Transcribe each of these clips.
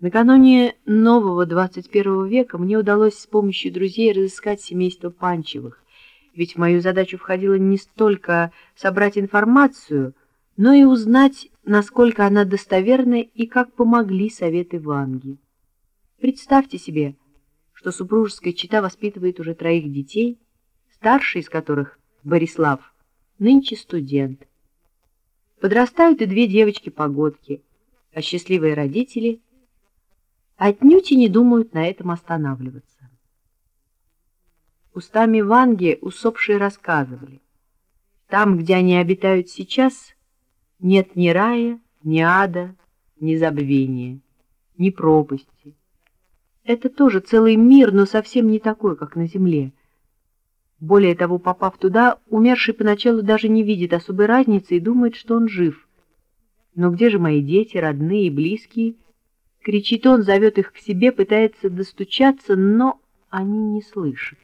Накануне нового 21 века мне удалось с помощью друзей разыскать семейство Панчевых, ведь в мою задачу входило не столько собрать информацию, но и узнать, насколько она достоверна и как помогли советы Ванги. Представьте себе, что супружеская чита воспитывает уже троих детей, старший из которых, Борислав, нынче студент. Подрастают и две девочки-погодки, а счастливые родители отнюдь и не думают на этом останавливаться. Устами Ванги усопшие рассказывали, там, где они обитают сейчас, нет ни рая, ни ада, ни забвения, ни пропасти. Это тоже целый мир, но совсем не такой, как на земле. Более того, попав туда, умерший поначалу даже не видит особой разницы и думает, что он жив. Но где же мои дети, родные и близкие? Кричит он, зовет их к себе, пытается достучаться, но они не слышат.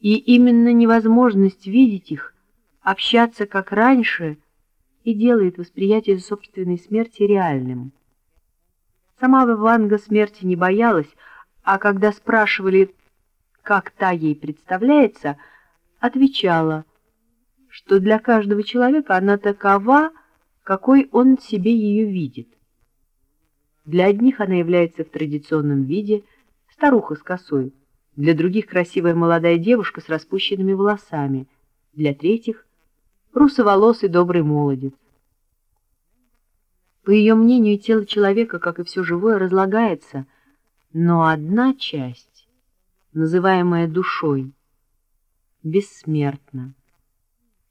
И именно невозможность видеть их, общаться как раньше, и делает восприятие собственной смерти реальным. Сама Ванга смерти не боялась, а когда спрашивали, как та ей представляется, отвечала, что для каждого человека она такова, какой он себе ее видит. Для одних она является в традиционном виде старуха с косой, для других красивая молодая девушка с распущенными волосами, для третьих русоволосый добрый молодец. По ее мнению, тело человека, как и все живое, разлагается, но одна часть называемая душой, бессмертна.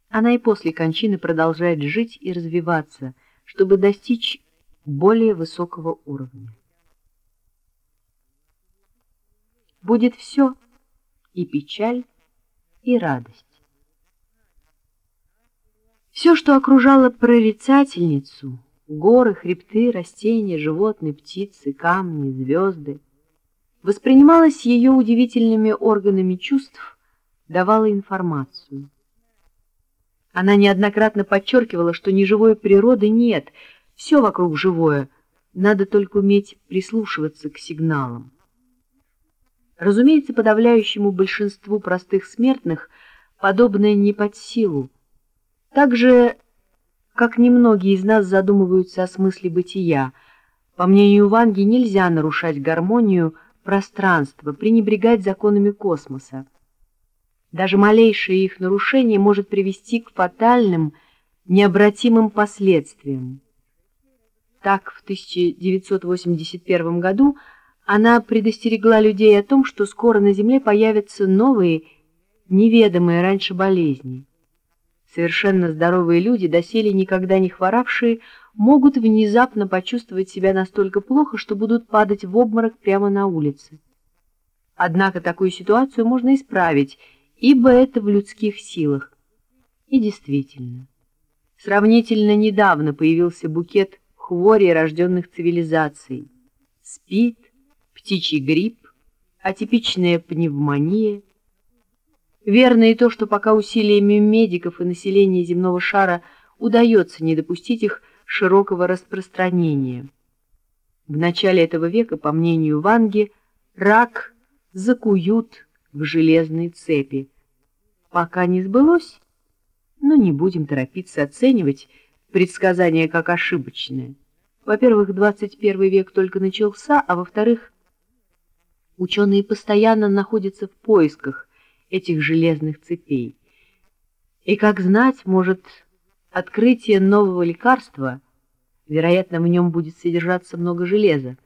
Она и после кончины продолжает жить и развиваться, чтобы достичь более высокого уровня. Будет все, и печаль, и радость. Все, что окружало прорицательницу, горы, хребты, растения, животные, птицы, камни, звезды, воспринималась ее удивительными органами чувств, давала информацию. Она неоднократно подчеркивала, что неживой природы нет, все вокруг живое, надо только уметь прислушиваться к сигналам. Разумеется, подавляющему большинству простых смертных подобное не под силу. Так же, как немногие из нас задумываются о смысле бытия, по мнению Ванги, нельзя нарушать гармонию пространства, пренебрегать законами космоса. Даже малейшее их нарушение может привести к фатальным, необратимым последствиям. Так, в 1981 году она предостерегла людей о том, что скоро на Земле появятся новые, неведомые раньше болезни. Совершенно здоровые люди, доселе никогда не хворавшие, могут внезапно почувствовать себя настолько плохо, что будут падать в обморок прямо на улице. Однако такую ситуацию можно исправить, ибо это в людских силах. И действительно, сравнительно недавно появился букет хворей, рожденных цивилизацией. Спит, птичий грипп, атипичная пневмония. Верно и то, что пока усилиями медиков и населения земного шара удается не допустить их широкого распространения. В начале этого века, по мнению Ванги, рак закуют в железной цепи. Пока не сбылось, но не будем торопиться оценивать предсказания как ошибочные. Во-первых, 21 век только начался, а во-вторых, ученые постоянно находятся в поисках этих железных цепей. И, как знать, может Открытие нового лекарства, вероятно, в нем будет содержаться много железа,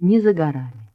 не за горами.